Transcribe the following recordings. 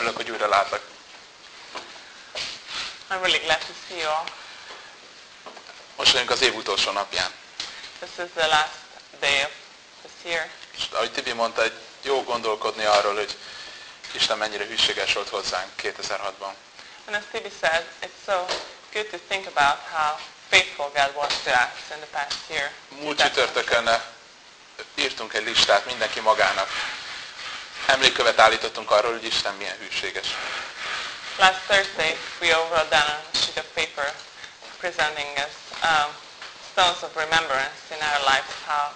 Örülök, hogy újra látlak. I'm really glad to see you all. Most vagyunk az év utolsó napján. This is the last day of this year. És ahogy Tibi mondta, egy jó gondolkodni arról, hogy Isten mennyire hűséges volt hozzánk 2006-ban. And as Tibi said, it's so good to think about how faithful God was to us in the past year. Múlt csütörtökön eh, írtunk egy listát mindenki magának. Emlékkövet állítottunk arról, hogy Isten milyen hűséges. Last Thursday, we all wrote down on a sheet of paper presenting as um, stones of remembrance in our lives how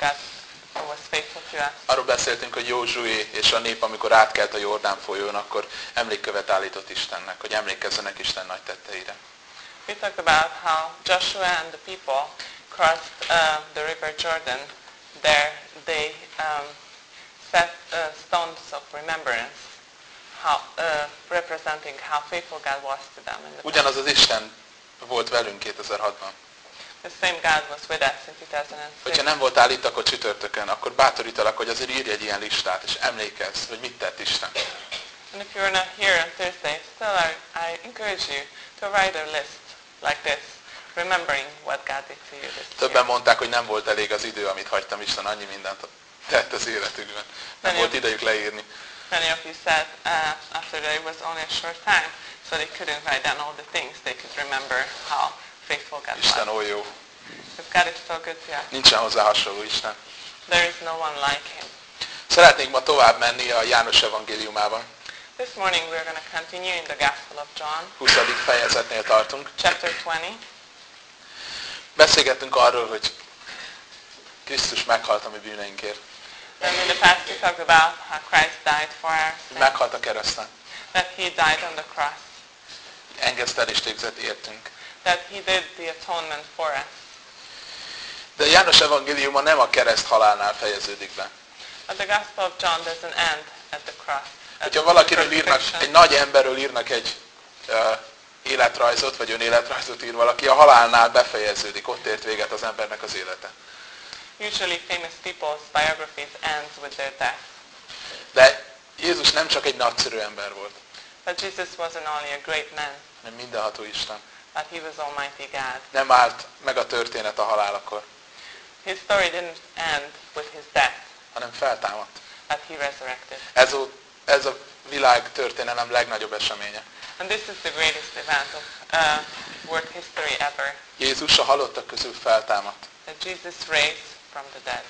God was faithful to us. Arról beszéltünk, hogy Józsué és a nép, amikor átkelt a Jordán folyón, akkor emlékkövet állított Istennek, hogy emlékezzenek Isten nagy tetteire. We talked about how Joshua and the people crossed uh, the river Jordan. There they um, set uh, stones of remembrance, how, uh, representing how faithful God was to them. In the. Ugyanaz az Isten volt velünk 2006-ban. The same God was with us in 2006. Hogyha nem voltál itt akkor csütörtökön, akkor bátorítalak, hogy azért írj egy ilyen listát, és emlékezz, hogy mit tett Isten. And if you're not here on Thursday, still I, I encourage you to write a list like this, remembering what God did to you this Többen year. mondták, hogy nem volt elég az idő, amit hagytam, Isten annyi mindent tett az életükben. Nem Nem volt idejük leírni. Many of you said uh, after it was only a short time, so they couldn't write down all the things. They could remember how faithful God Isten oly jó. Because God is so good to us. Nincsen hozzá hasonló Isten. There is no one like Him. Szeretnénk ma tovább menni a János evangéliumában. This morning we're going to continue in the Gospel of John, 20. fejezetnél tartunk. chapter 20. Beszélgettünk arról, hogy Krisztus meghalt a mi bűneinkért. And in the past we talked about how Christ died for our sins, meghalt a kereszten. that He died on the cross, Engesztelést végzett értünk. that He did the atonement for us. De János evangéliuma nem a kereszt halálnál fejeződik be. But the Gospel of John doesn't end at the cross. Hogyha valakiről írnak, egy nagy emberről írnak egy uh, életrajzot, vagy önéletrajzot ír valaki, a halálnál befejeződik, ott ért véget az embernek az élete. Usually famous people's biographies ends with their death. De Jézus nem csak egy nagyszerű ember volt, But Jesus wasn't only a great man, hanem mindenható Isten. but he was Almighty God. Nem állt meg a történet a halálakor, His story didn't end with his death, hanem feltámadt. but he resurrected. Ez a, ez a világ történelem legnagyobb eseménye. And this is the greatest event of uh, world history ever, Jézus a halottak közül feltámadt. that Jesus raised from the dead.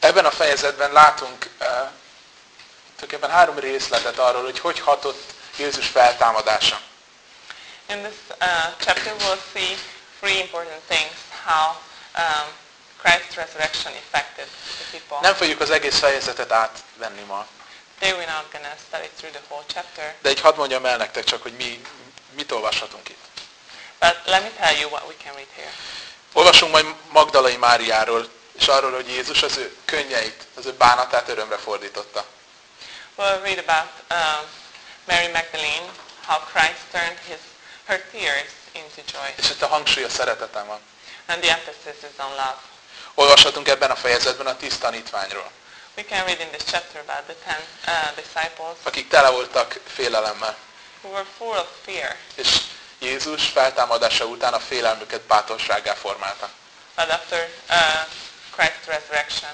Ebben a fejezetben látunk uh, tulajdonképpen három részletet arról, hogy hogy hatott Jézus feltámadása. In this uh, chapter we'll see three important things, how um, Christ's resurrection affected the people. Nem fogjuk az egész fejezetet átvenni ma, Today we're not going to study through the whole chapter, de egy hadd mondjam el nektek csak, hogy mi, mit olvashatunk itt. but let me tell you what we can read here. Olvasunk majd Magdalai Máriáról, és arról, hogy Jézus az ő könnyeit, az ő bánatát örömre fordította. We'll read about um, Mary Magdalene, how Christ turned his, her tears into joy. És itt a hangsúly a szeretetem van. And the emphasis is on love. Olvashatunk ebben a fejezetben a tíz tanítványról, We can read in this chapter about the ten uh, disciples akik tele voltak félelemmel. who were full of fear, És Jézus feltámadása után a félelmüket bátorsággá formálta. but after uh, Christ's resurrection,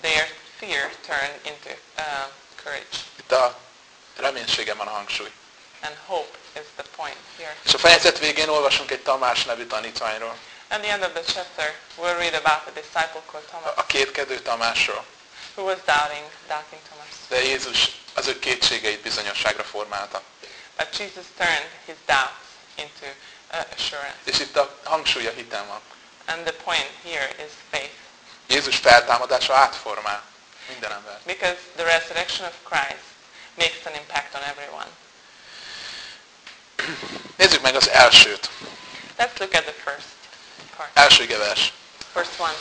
their fear turned into uh, courage. Itt a reménységen van a hangsúly. And hope is the point here. És a fejezet végén olvasunk egy Tamás nevű tanítványról, At the end of the chapter, we'll read about a disciple called Thomas, a kétkedő Tamásról. who was doubting, doubting Thomas. De Jézus az ő kétségeit bizonyosságra formálta. But Jesus turned his doubts into uh, assurance. És itt a hangsúly a hitem van. And the point here is faith. Jézus feltámadása átformál minden ember. Because the resurrection of Christ makes an impact on everyone. Nézzük meg az elsőt. Let's look at the first part. Első gevers. First one.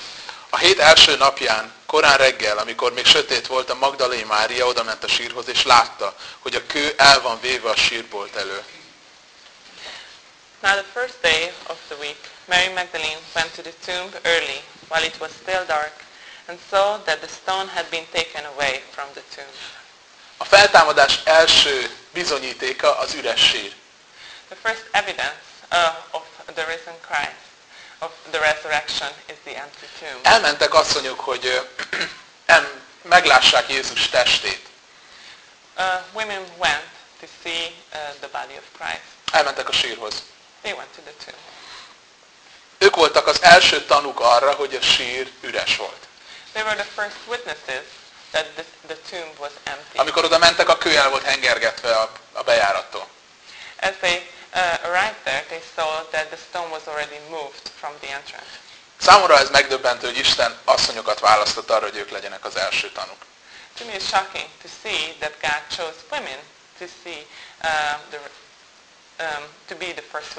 A hét első napján, korán reggel, amikor még sötét volt, a Magdalai Mária odament a sírhoz, és látta, hogy a kő el van véve a sírbolt elő. Now the first day of the week, Mary Magdalene went to the tomb early, while it was still dark, and saw that the stone had been taken away from the tomb. A feltámadás első bizonyítéka az üres sír. The first evidence uh, of the risen Christ, of the resurrection, is the empty tomb. Elmentek asszonyok, hogy em, meglássák Jézus testét. Uh, women went to see uh, the body of Christ. Elmentek a sírhoz. They went to the tomb. Ők voltak az első tanúk arra, hogy a sír üres volt. They were the first witnesses that the, the tomb was empty. Amikor oda mentek, a kő el volt hengergetve a, a bejárattól. As they uh, arrived there, they saw that the stone was already moved from the entrance. Számomra ez megdöbbentő, hogy Isten asszonyokat választott arra, hogy ők legyenek az első tanúk. To me, it's shocking to see that God chose women to see um, the,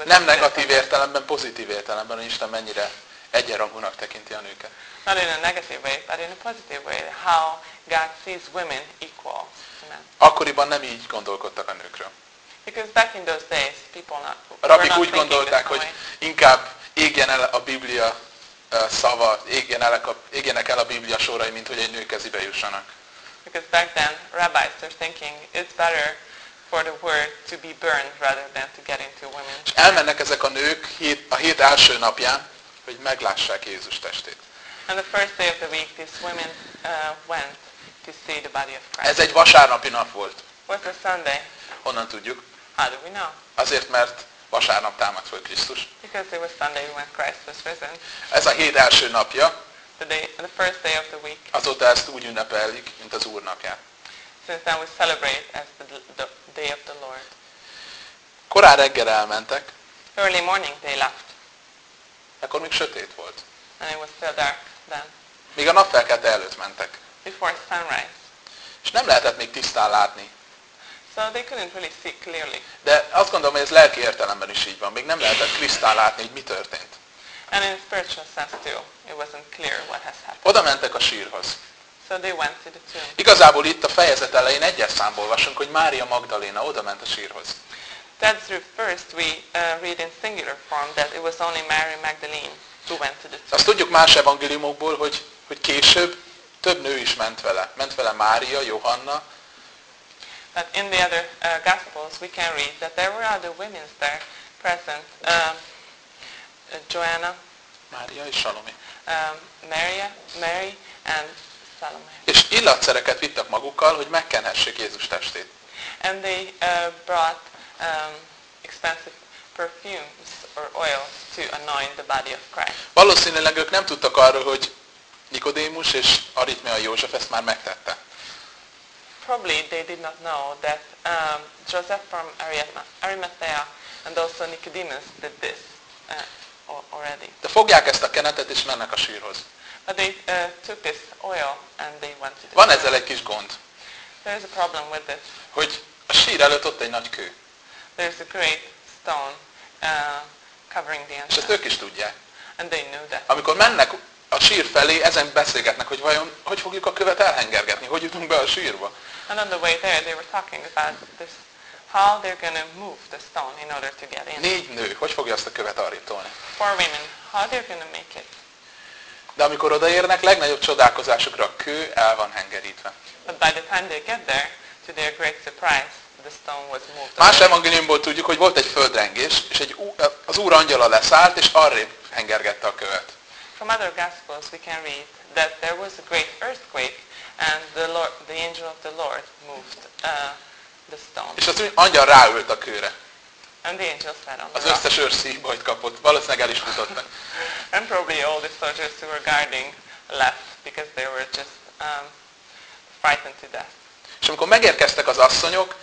Nem negatív értelemben, pozitív értelemben, hogy Isten mennyire egyenrangúnak tekinti a nőket. Not in a negative way, but in a positive way. How God sees women equal to men. Akkoriban nem így gondolkodtak a nőkről. Because back in those days, people not, A were rabik not úgy gondolták, hogy inkább égjen el a Biblia szava, égjen el a, égjenek el a Biblia sorai, mint hogy egy nő kezébe jussanak. Because back then, rabbis were thinking it's better for the word to be burned rather than to get into women. És elmennek ezek a nők hét, a hét első napján, hogy meglássák Jézus testét. And the first day of the week, these women uh, went to see the body of Christ. Ez egy vasárnapi nap volt. What's the Sunday? Honnan tudjuk? How do we know? Azért, mert vasárnap támadt föl Krisztus. Because it was Sunday when Christ was risen. Ez a hét első napja, The, day, the first day of the week. azóta ezt úgy ünnepelik, mint az Úr napját. Since then we celebrate as the, the day of the Lord. Korán reggel elmentek, Early morning they left, akkor még sötét volt. and it was still dark then, Még a napfelkelte előtt mentek. before sunrise. És nem lehetett még tisztán látni. So they couldn't really see clearly. De azt gondolom, hogy ez lelki értelemben is így van. Még nem lehetett tisztán látni, hogy mi történt. And in spiritual sense too, it wasn't clear what has happened. Oda mentek a sírhoz. So they went to the tomb. Igazából itt a fejezet elején egyes számból olvasunk, hogy Mária Magdaléna oda ment a sírhoz. That's first we uh, read in singular form that it was only Mary Magdalene who went to the tomb. Azt tudjuk más evangéliumokból, hogy, hogy később több nő is ment vele. Ment vele Mária, Johanna, But in the other uh, Gospels, we can read that there were other women there present. Um, uh, Joanna, Mária és Salomé. um, Maria, Mary, and Salome. És illatszereket vittek magukkal, hogy megkenhessék Jézus testét. And they uh, brought um, expensive perfumes or oils to anoint the body of Christ. Valószínűleg ők nem tudtak arról, hogy Nikodémus és Aritmea József ezt már megtette. Probably they did not know that um, Joseph from Arimathea and also Nicodemus did this uh, al- already. De fogják ezt a kenetet és mennek a sírhoz. They uh, took this oil and they went to the Van ezzel egy kis gond, There is a problem with this. hogy a sír előtt ott egy nagy kő. There's a great stone uh, covering the És entrance. ezt ők is tudják. And they knew that. Amikor mennek a sír felé, ezen beszélgetnek, hogy vajon hogy fogjuk a követ elhengergetni, hogy jutunk be a sírba. And on the way there, they were talking about this, how they're going to move the stone in order to get in. Négy nő, hogy fogja azt a követ arrébb tolni? Four women, how they're going to make it. De amikor odaérnek, legnagyobb csodálkozásukra a kő el van hengerítve. But by the time they get there, to their great surprise, the stone was moved. Más evangéliumból tudjuk, hogy volt egy földrengés, és egy, ú- az úr angyala leszállt, és arrébb hengergette a követ. From other Gospels, we can read that there was a great earthquake, and the, Lord, the angel of the Lord moved uh, the stone. És az angyal ráült a kőre. And the on Az összes őr szívbajt kapott. Valószínűleg el is futottak. And probably all the soldiers who were guarding left because they were just um, frightened to death. És amikor megérkeztek az asszonyok,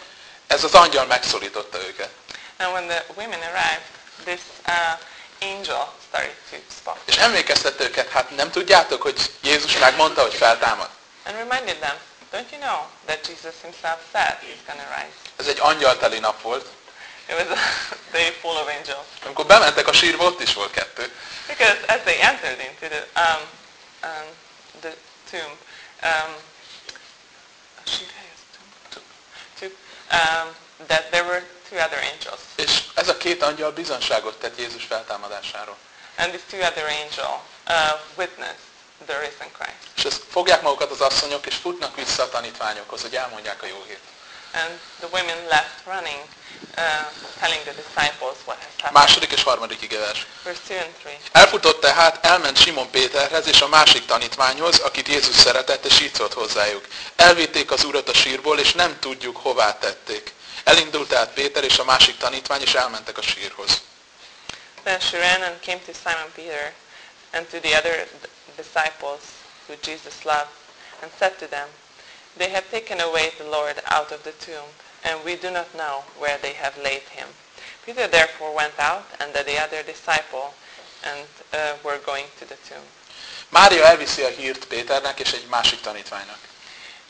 ez az angyal megszólította őket. And when the women arrived, this uh, angel started to speak És emlékeztette őket, hát nem tudjátok, hogy Jézus megmondta, hogy feltámad? and reminded them, don't you know that Jesus himself said he's to rise? Ez egy angyalteli nap volt. It was a day full of angels. Amikor bementek a sírba, ott is volt kettő. Because as they entered into the, um, um, the tomb, um, tomb, um, that there were two other angels. És ez a két angyal bizonságot tett Jézus feltámadásáról. And these two other angels uh, witnessed the risen Christ. És ezt fogják magukat az asszonyok, és futnak vissza a tanítványokhoz, hogy elmondják a jó hírt. And the women left running, uh, telling the disciples what has happened. Második és harmadik igevers. Verse 2 and 3. Elfutott tehát, elment Simon Péterhez és a másik tanítványhoz, akit Jézus szeretett, és így szólt hozzájuk. Elvitték az urat a sírból, és nem tudjuk, hová tették. Elindult tehát Péter és a másik tanítvány, és elmentek a sírhoz. Then she ran and came to Simon Peter and to the other disciples who Jesus loved, and said to them, They have taken away the Lord out of the tomb, and we do not know where they have laid him. Peter therefore went out, and the other disciple, and uh, were going to the tomb. Mária elviszi a hírt Péternek és egy másik tanítványnak.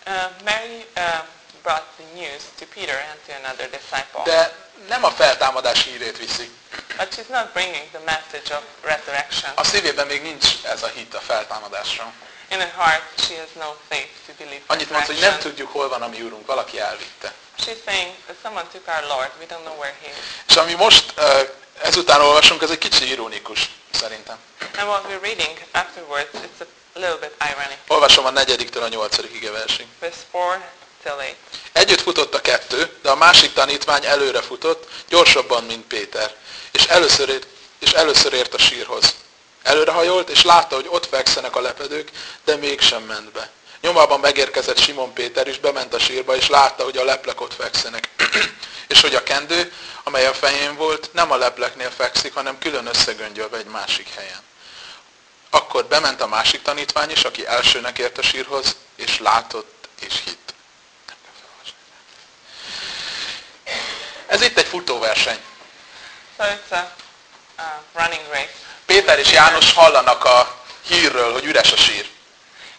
Uh, Mary uh, brought the news to Peter and to another disciple. De nem a feltámadás hírét viszi. But she's not bringing the message of resurrection. A szívében még nincs ez a hit a feltámadásra. In her heart, she has no faith to believe Annyit mond, hogy nem tudjuk, hol van a mi úrunk, valaki elvitte. She's saying that someone took our Lord. We don't know where he is. És ami most ezután olvasunk, ez egy kicsi ironikus, szerintem. And what we're reading afterwards, it's a little bit ironic. Olvasom a negyediktől a nyolcadik igeversig. Verse 4 till 8. Együtt futott a kettő, de a másik tanítvány előre futott, gyorsabban, mint Péter, és először, és először ért a sírhoz. Előrehajolt, és látta, hogy ott fekszenek a lepedők, de mégsem ment be. Nyomában megérkezett Simon Péter is, bement a sírba, és látta, hogy a leplek ott fekszenek. és hogy a kendő, amely a fején volt, nem a lepleknél fekszik, hanem külön összegöngyölve egy másik helyen. Akkor bement a másik tanítvány is, aki elsőnek ért a sírhoz, és látott és hitt. Ez itt egy futóverseny. So it's a uh, running race. Péter és János hallanak a hírről, hogy üres a sír.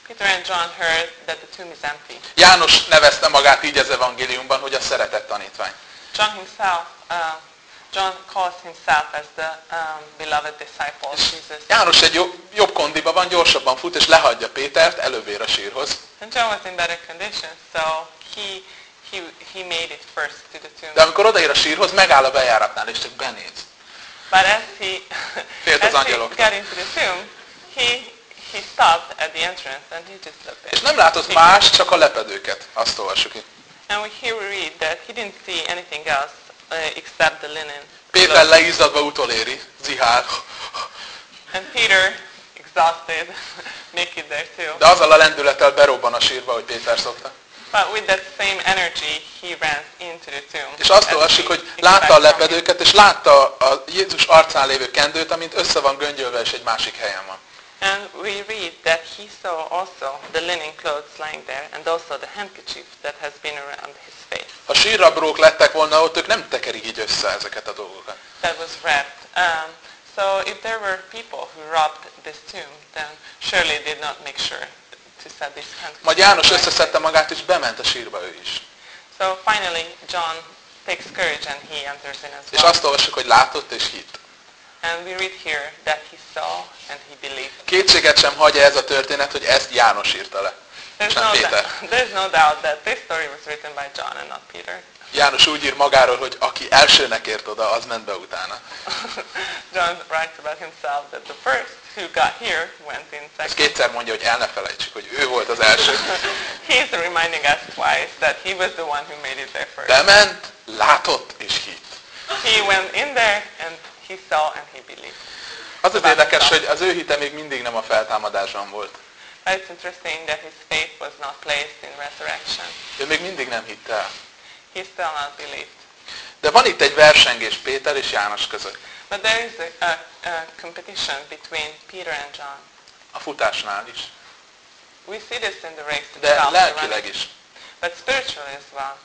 Peter and John heard that the tomb is empty. János nevezte magát így az evangéliumban, hogy a szeretett tanítvány. John himself, uh, John calls himself as the um, beloved disciple of Jesus. János egy jobb, jobb kondiba van, gyorsabban fut, és lehagyja Pétert, elővér a sírhoz. And John was in better condition, so he, he, he made it first to the tomb. De amikor odaér a sírhoz, megáll a bejáratnál, és csak benéz. But as he, as he got into the tomb, he, he stopped at the entrance and he just looked És nem látott más, csak a lepedőket. Azt olvassuk itt. And here we read that he didn't see anything else uh, except the linen. Péter leizzadva utoléri, zihál. And Peter, exhausted, naked there too. De azzal a lendülettel berobban a sírba, hogy Péter szokta. But with that same energy, he ran into the tomb. És azt as olvassuk, hogy látta a lepedőket, és látta a Jézus arcán lévő kendőt, amint össze van göngyölve, és egy másik helyen van. And we read that he saw also the linen clothes lying there and also the handkerchief that has been around his face Ha sírrabrók lettek volna ott, ők nem tekerik így össze ezeket a dolgokat. that was wrapped. Um, so if there were people who robbed this tomb, then surely did not make sure Majd János összeszedte magát, és bement a sírba ő is. So finally, John takes courage and he enters in as És well. azt olvassuk, hogy látott és hitt. And we read here that he saw and he believed. Kétséget sem hagyja ez a történet, hogy ezt János írta le. És There's no, Péter. there's no doubt that this story was written by John and not Peter. János úgy ír magáról, hogy aki elsőnek ért oda, az ment be utána. John writes about himself that the first who got here went in Ezt second. kétszer mondja, hogy el ne felejtsük, hogy ő volt az első. He's reminding us twice that he was the one who made it there first. Bement, látott és hitt. He went in there and he saw and he believed. Az az érdekes, hogy az ő hite még mindig nem a feltámadásban volt. It's interesting that his faith was not placed in resurrection. Ő még mindig nem hitte el. He still not believed. De van itt egy versengés Péter és János között. But there is a, a, a competition between Peter and John. A futásnál is. We see this in the race De itself, the lelkileg is. but spiritually as well.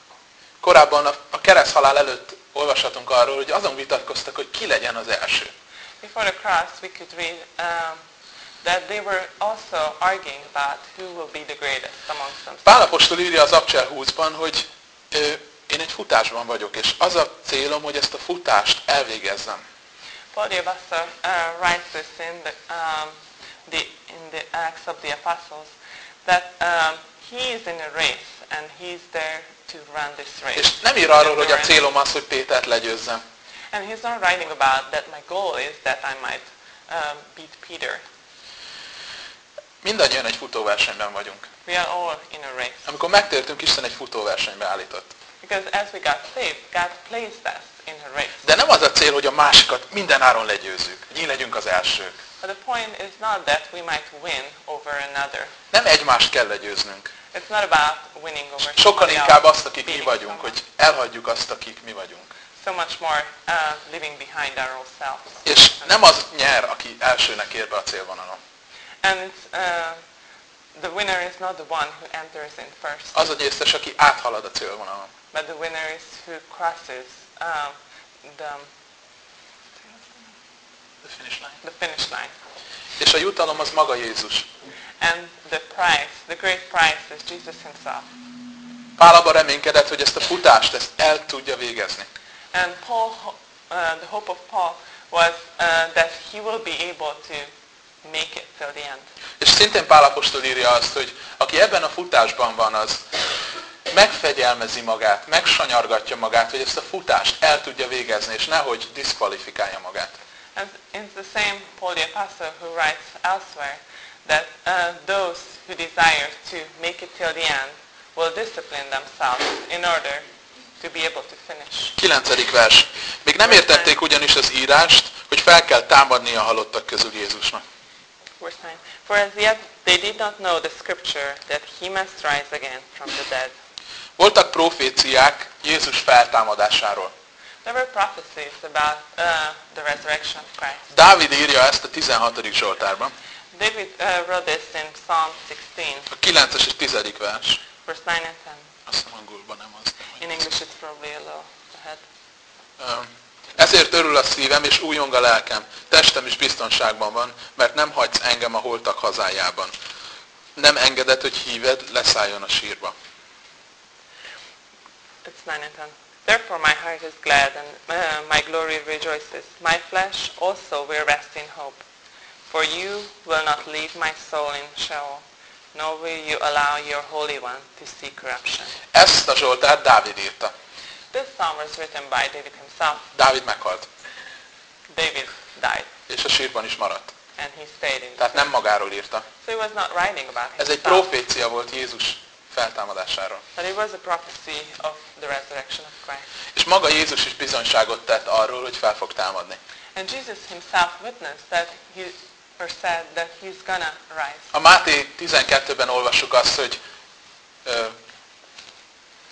Korábban a, a kereszthalál előtt olvashatunk arról, hogy azon vitatkoztak, hogy ki legyen az első. Before the cross, we could read um, that they were also arguing about who will be the greatest amongst themselves. Pálapostól írja az Abcsel 20-ban, hogy ö, én egy futásban vagyok, és az a célom, hogy ezt a futást elvégezzem. Paul the Apostle uh, writes this in the, um, the, in the Acts of the Apostles, that um, he is in a race and he's there to run this race. És nem ír arról, hogy a célom az, hogy Pétert legyőzzem. And he's not writing about that my goal is that I might um, beat Peter. Mindannyian egy futóversenyben vagyunk. We are all in a race. Amikor megtértünk, Isten egy futóversenybe állított. Because as we got saved, God placed us. De nem az a cél, hogy a másikat minden áron legyőzzük. Hogy mi legyünk az elsők. But the point is not that we might win over another. Nem egymást kell legyőznünk. It's not about winning over Sokkal inkább azt, akik mi vagyunk, hogy elhagyjuk azt, akik mi vagyunk. So much more uh, living behind our own selves. És nem az nyer, aki elsőnek ér be a célvonalon. And it's, uh, the winner is not the one who enters in first, Az a győztes, aki áthalad a célvonalon. but the winner is who crosses um, the, The finish line. the finish line. És a jutalom az maga Jézus. And the prize, the great prize is Jesus himself. Pál abban reménykedett, hogy ezt a futást ezt el tudja végezni. And Paul, uh, the hope of Paul was uh, that he will be able to make it till the end. És szintén Pál apostol írja azt, hogy aki ebben a futásban van, az megfegyelmezi magát, megsanyargatja magát, hogy ezt a futást el tudja végezni, és nehogy diszkvalifikálja magát. And it's the same Paul the Apostle who writes elsewhere that uh, those who desire to make it till the end will discipline themselves in order to be able to finish. Kilencedik vers. Még nem értették ugyanis az írást, hogy fel kell támadni a halottak közül Jézusnak. Verse 9. For as yet they did not know the scripture that he must rise again from the dead. Voltak proféciák Jézus feltámadásáról. There were prophecies about uh, the resurrection of Christ. Dávid írja ezt a 16. Zsoltárban. David uh, wrote this in Psalm 16, A 9-es és 10. vers. verse 9 and 10. Azt hiszem angolban nem az. In English it's probably a little ahead. Öm, Ezért örül a szívem, és újong a lelkem. Testem is biztonságban van, mert nem hagysz engem a holtak hazájában. Nem engedett, hogy híved leszálljon a sírba. It's 9 and 10. Therefore my heart is glad and uh, my glory rejoices. My flesh also will rest in hope. For you will not leave my soul in Sheol, nor will you allow your Holy One to see corruption. Ezt a Zsoltát Dávid írta. This psalm was written by David himself. Dávid meghalt, David died és a sírban is maradt. and he stayed in. Tehát nem magáról írta. So he was not writing about Ez egy himself, profécia volt Jézus feltámadásáról. but it was a prophecy of the resurrection of Christ. És maga Jézus is bizonyságot tett arról, hogy fel fog támadni. And Jesus himself witnessed that he, or said that he's gonna rise. A Máté 12-ben olvassuk azt, hogy ö,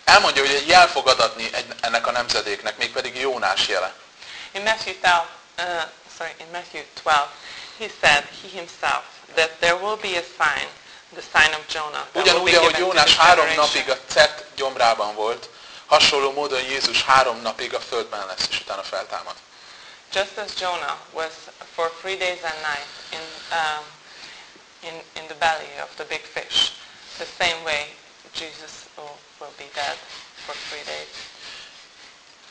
elmondja, hogy egy jel fog adatni egy, ennek a nemzedéknek, mégpedig Jónás jele. In Matthew 12, uh, sorry, in Matthew 12, he said, he himself, that there will be a sign, the sign of Jonah. Ugyanúgy, ahogy Jónás három napig a Cet gyomrában volt, hasonló módon Jézus három napig a földben lesz, és utána feltámad. Just as Jonah was for three days and nights in, um, in, in the belly of the big fish, the same way Jesus will be dead for three days.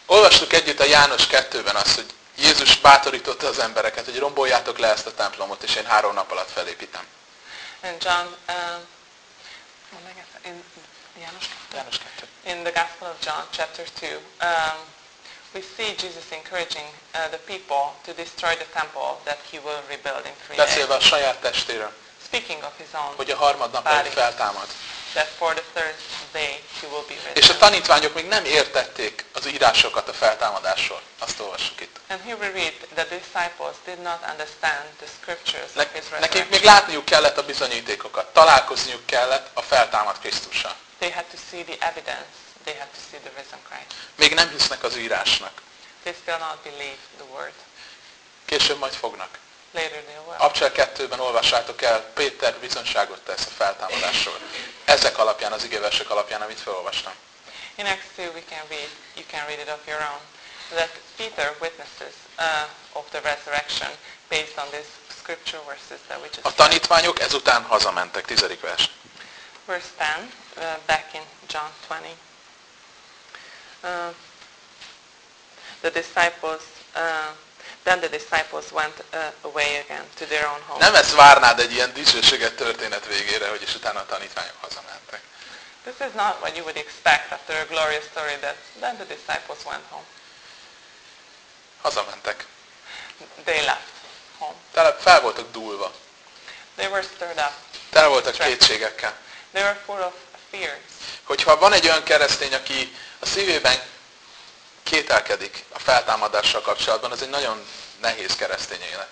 Olvastuk együtt a János 2-ben azt, hogy Jézus bátorította az embereket, hogy romboljátok le ezt a templomot, és én három nap alatt felépítem. And John, um, ezt, in, in the Gospel of John, chapter 2, um, we see Jesus encouraging uh, the people to destroy the temple that he will rebuild in three days. A saját testéről, Speaking of his own, hogy a harmadnap Body. feltámad. that for the third day he will be És a tanítványok még nem értették az írásokat a feltámadásról. Azt olvassuk itt. And here we read the disciples did not understand the scriptures of Ne, his nekik még látniuk kellett a bizonyítékokat, találkozniuk kellett a feltámad Krisztussal. They had to see the evidence. They had to see the risen Christ. Még nem hisznek az írásnak. They still not believe the word. Később majd fognak. Abcsel 2-ben olvassátok el, Péter bizonyságot tesz a feltámadásról. Ezek alapján, az igéversek alapján, amit felolvastam. In Acts 2 we can read, you can read it of your own, that Peter witnesses uh, of the resurrection based on these scripture verses that we just A tanítványok ezután hazamentek, tizedik vers. Verse 10, uh, back in John 20. Uh, the disciples, uh, then the disciples went uh, away again to their own home. Nem ezt várnád egy ilyen dicsőséget történet végére, hogy és utána a tanítványok hazamentek. This is not what you would expect after a glorious story that then the disciples went home. Hazamentek. They left home. Tele fel voltak dúlva. They were stirred up. Tele voltak kétségekkel. They were full of fears. Hogyha van egy olyan keresztény, aki a szívében kételkedik a feltámadással kapcsolatban, az egy nagyon nehéz keresztény élet.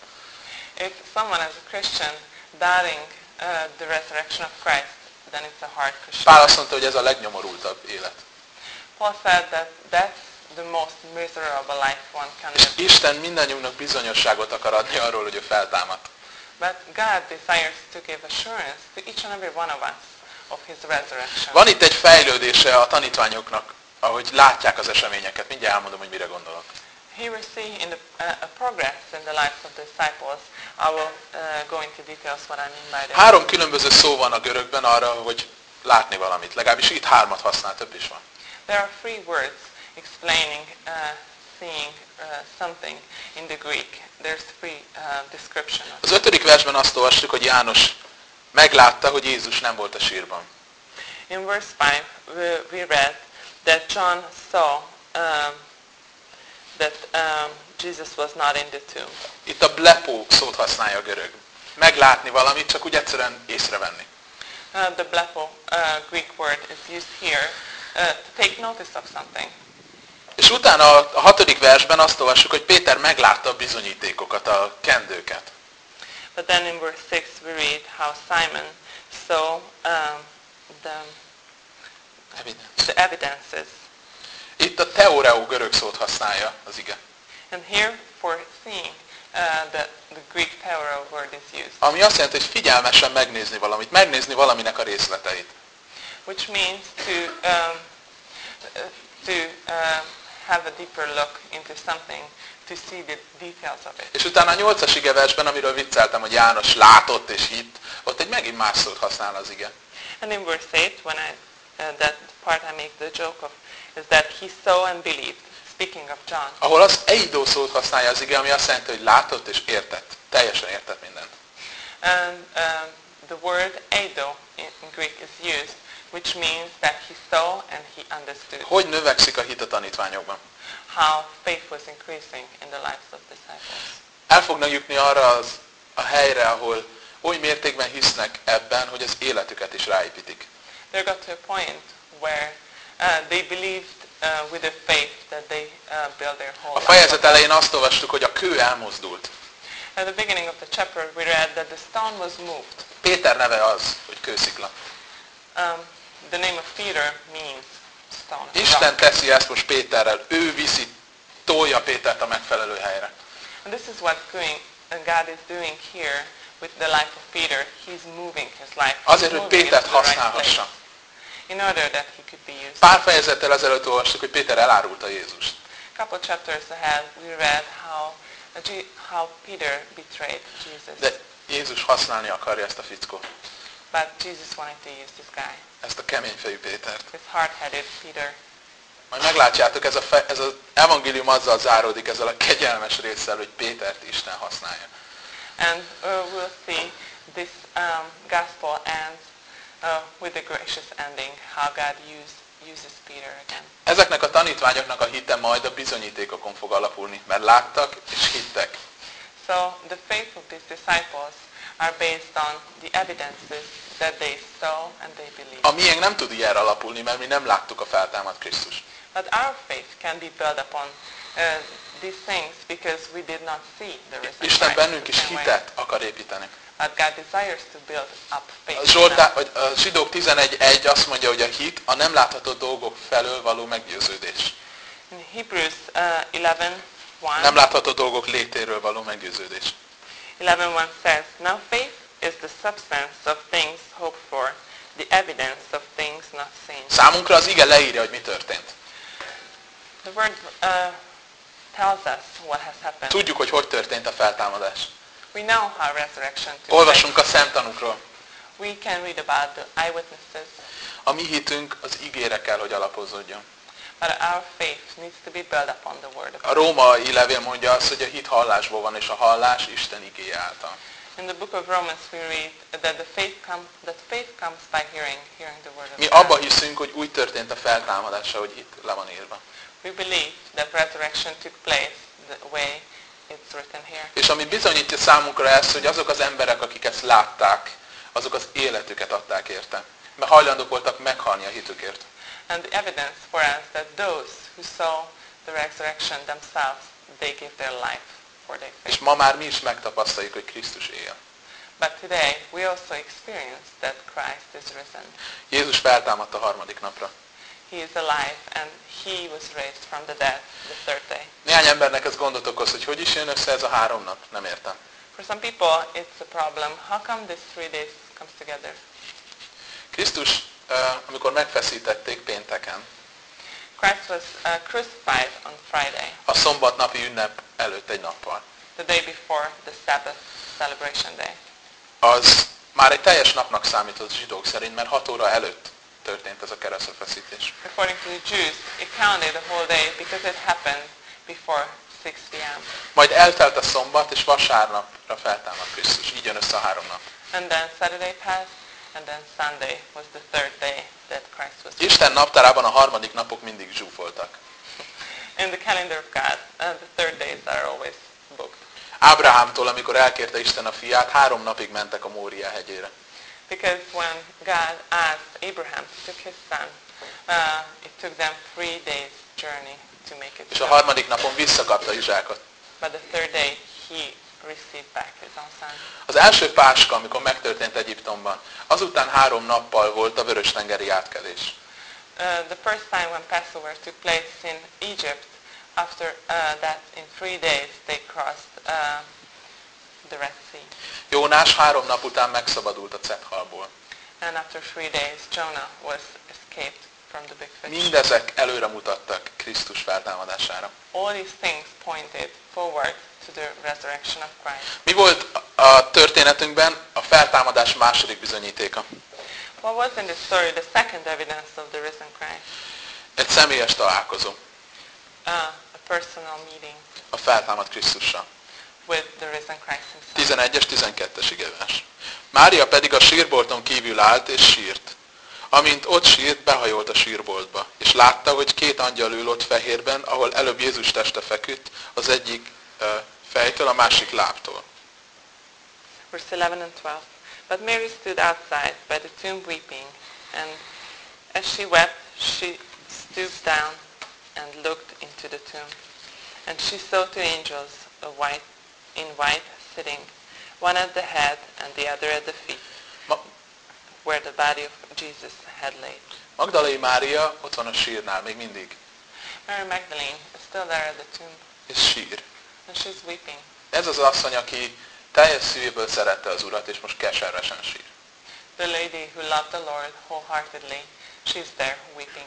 If someone as a Christian doubting uh, the resurrection of Christ, then it's a hard Christian. Pál azt mondta, hogy ez a legnyomorultabb élet. Paul said that that's the most miserable life one can És live. Isten mindannyiunknak bizonyosságot akar adni arról, hogy ő feltámadt. But God desires to give assurance to each and every one of us of His resurrection. Van itt egy fejlődése a tanítványoknak, ahogy látják az eseményeket. Mindjárt elmondom, hogy mire gondolok. Here we see in the, uh, progress in the lives of the disciples. I will uh, go into details what I mean by that. Három különböző szó van a görögben arra, hogy látni valamit. Legalábbis itt hármat használ, több is van. There are three words explaining uh, seeing uh, something in the Greek. There's three uh, description Az ötödik versben azt olvastuk, hogy János meglátta, hogy Jézus nem volt a sírban. In verse 5, we, we read that John saw um, that um, Jesus was not in the tomb. Itt a blepó szót használja a görög. Meglátni valamit, csak úgy egyszerűen észrevenni. Uh, the blepo uh, Greek word is used here uh, to take notice of something. És utána a hatodik versben azt olvassuk, hogy Péter meglátta a bizonyítékokat, a kendőket. But then in verse 6 we read how Simon saw um, the, the evidences. Itt a teoreó görög szót használja az ige. And here for seeing uh, the, the Greek theoro word is used, Ami azt jelenti, hogy figyelmesen megnézni valamit, megnézni valaminek a részleteit. which means to, um, to uh, have a deeper look into something, to see the details of it. És utána a nyolcas igeversben, amiről vicceltem, hogy János látott és hitt, ott egy megint más szót használ az ige. And in verse 8, when I, uh, that part I make the joke of, is that he saw and believed, speaking of John. Ahol az eidó szót használja az ige, ami azt jelenti, hogy látott és értett. Teljesen értett mindent. And um, the word eido in Greek is used, which means that he saw and he understood Hogy növekszik a hit a tanítványokban? how faith was increasing in the lives of disciples. El fognak jutni arra az, a helyre, ahol oly mértékben hisznek ebben, hogy az életüket is ráépítik. They got to a point where uh, they believed uh, with a faith that they uh, built their whole A fejezet elején azt olvastuk, hogy a kő elmozdult. At the beginning of the chapter, we read that the stone was moved. Péter neve az, hogy kőszikla. Um, the name of Peter means stone. Isten teszi ezt most Péterrel. Ő viszi, tolja Pétert a megfelelő helyre. And this is what going, uh, God is doing here with the life of Peter. He's moving his life. He's Azért, hogy Pétert the right használhassa. place In order that he could be used. Pár fejezettel ezelőtt olvastuk, hogy Péter elárulta Jézust. A couple chapters ahead, we read how, uh, how Peter betrayed Jesus. De Jézus használni akarja ezt a fickót. But Jesus wanted to use this guy, Ezt a keményfejű Pétert. this hard-headed Peter. Majd meglátjátok, ez, a fe, ez az evangélium azzal záródik, ezzel a kegyelmes résszel, hogy Pétert Isten használja. And uh, we'll see this um, gospel ends uh, with a gracious ending, how God used, uses Peter again. Ezeknek a tanítványoknak a hite majd a bizonyítékokon fog alapulni, mert láttak és hittek. So the faith of these disciples are based on the evidences that they saw and they believed. A miénk nem tud ilyenre alapulni, mert mi nem láttuk a feltámadt Krisztus. But our faith can be built upon uh, these things because we did not see the risen Isten bennünk the is hitet akar építeni. But God desires to build up faith. A, Zsoltá, vagy a zsidók 11.1 azt mondja, hogy a hit a nem látható dolgok felől való meggyőződés. In Hebrews uh, 11, 1, Nem látható dolgok létéről való meggyőződés. 11.1 says, Now faith is the substance of things hoped for, the evidence of things not seen. Számunkra az ige leírja, hogy mi történt. The word uh, tells us what has happened. Tudjuk, hogy hogy történt a feltámadás. We know how resurrection took place. Olvasunk a szemtanúkról. We can read about the eyewitnesses, A mi hitünk az igére kell, hogy alapozódjon. but our faith needs to be built upon the word of A római levél mondja azt, hogy a hit hallásból van, és a hallás Isten igéje által. In the book of Romans we read that the faith comes that faith comes by hearing, hearing the word of Mi God. abba hiszünk, hogy úgy történt a feltámadása, hogy itt le van írva. We believe that resurrection took place the way. És ami bizonyítja számunkra ezt, hogy azok az emberek, akik ezt látták, azok az életüket adták érte. Mert hajlandók voltak meghalni a hitükért. And the evidence for us that those who saw the resurrection themselves, they gave their life for their És faith. ma már mi is megtapasztaljuk, hogy Krisztus él. But today, we also experience that Christ is risen. Jézus feltámadt a harmadik napra. He is alive and he was raised from the dead the third day. Néhány embernek ez gondot okoz, hogy hogy is jön össze ez a három nap. Nem értem. For some people, it's a problem. How come these three days comes together? Krisztus, amikor megfeszítették pénteken, Christ was uh, crucified on Friday, a szombatnapi ünnep előtt egy nappal. the day before the Sabbath celebration day. Az már egy teljes napnak számított zsidók szerint, mert 6 óra előtt történt ez a keresztrefeszítés. According to the Jews, it counted the whole day because it happened before 6 p.m. Majd eltelt a szombat, és vasárnapra feltámadt Krisztus. Így jön össze a három nap. And then Saturday passed, and then Sunday was the third day that Christ was. Isten naptárában a harmadik napok mindig zsúfoltak. In the calendar of God, uh, the third days are always booked. Ábrahámtól, amikor elkérte Isten a fiát, három napig mentek a Mória hegyére. Because when God asked Abraham to take his son, uh, it took them three days journey to make it. És a harmadik napon visszakapta Izsákot. But the third day, he received back his own son. Az első páska, amikor megtörtént Egyiptomban, azután három nappal volt a vörös-tengeri átkelés. Uh, the first time when Passover took place in Egypt, after uh, that, in three days, they crossed uh, the Red Sea. Jónás három nap után megszabadult a cethalból. And after three days, Jonah was escaped from the big fish. Mindezek előre mutattak Krisztus feltámadására. All these things pointed forward to the resurrection of Christ. Mi volt a történetünkben a feltámadás második bizonyítéka? What was in the story the second evidence of the risen Christ? Egy személyes találkozó Uh, a personal meeting a feltámadt Krisztussal. With the risen Christ himself. 11-es, 12-es igevás. Mária pedig a sírbolton kívül állt és sírt. Amint ott sírt, behajolt a sírboltba, és látta, hogy két angyal ül ott fehérben, ahol előbb Jézus teste feküdt, az egyik fejtől, a másik lábtól. Verse 11 and 12. But Mary stood outside by the tomb weeping, and as she wept, she stooped down and looked into the tomb. And she saw two angels a white, in white sitting, one at the head and the other at the feet, where the body of Jesus had laid. Magdalai Mária ott van a sírnál még mindig, Mary Magdalene is still there at the tomb, és sír. and she's weeping. Ez az asszony, aki teljes szívéből szerette az Urat, és most keservesen sír. The lady who loved the Lord wholeheartedly, she's there weeping.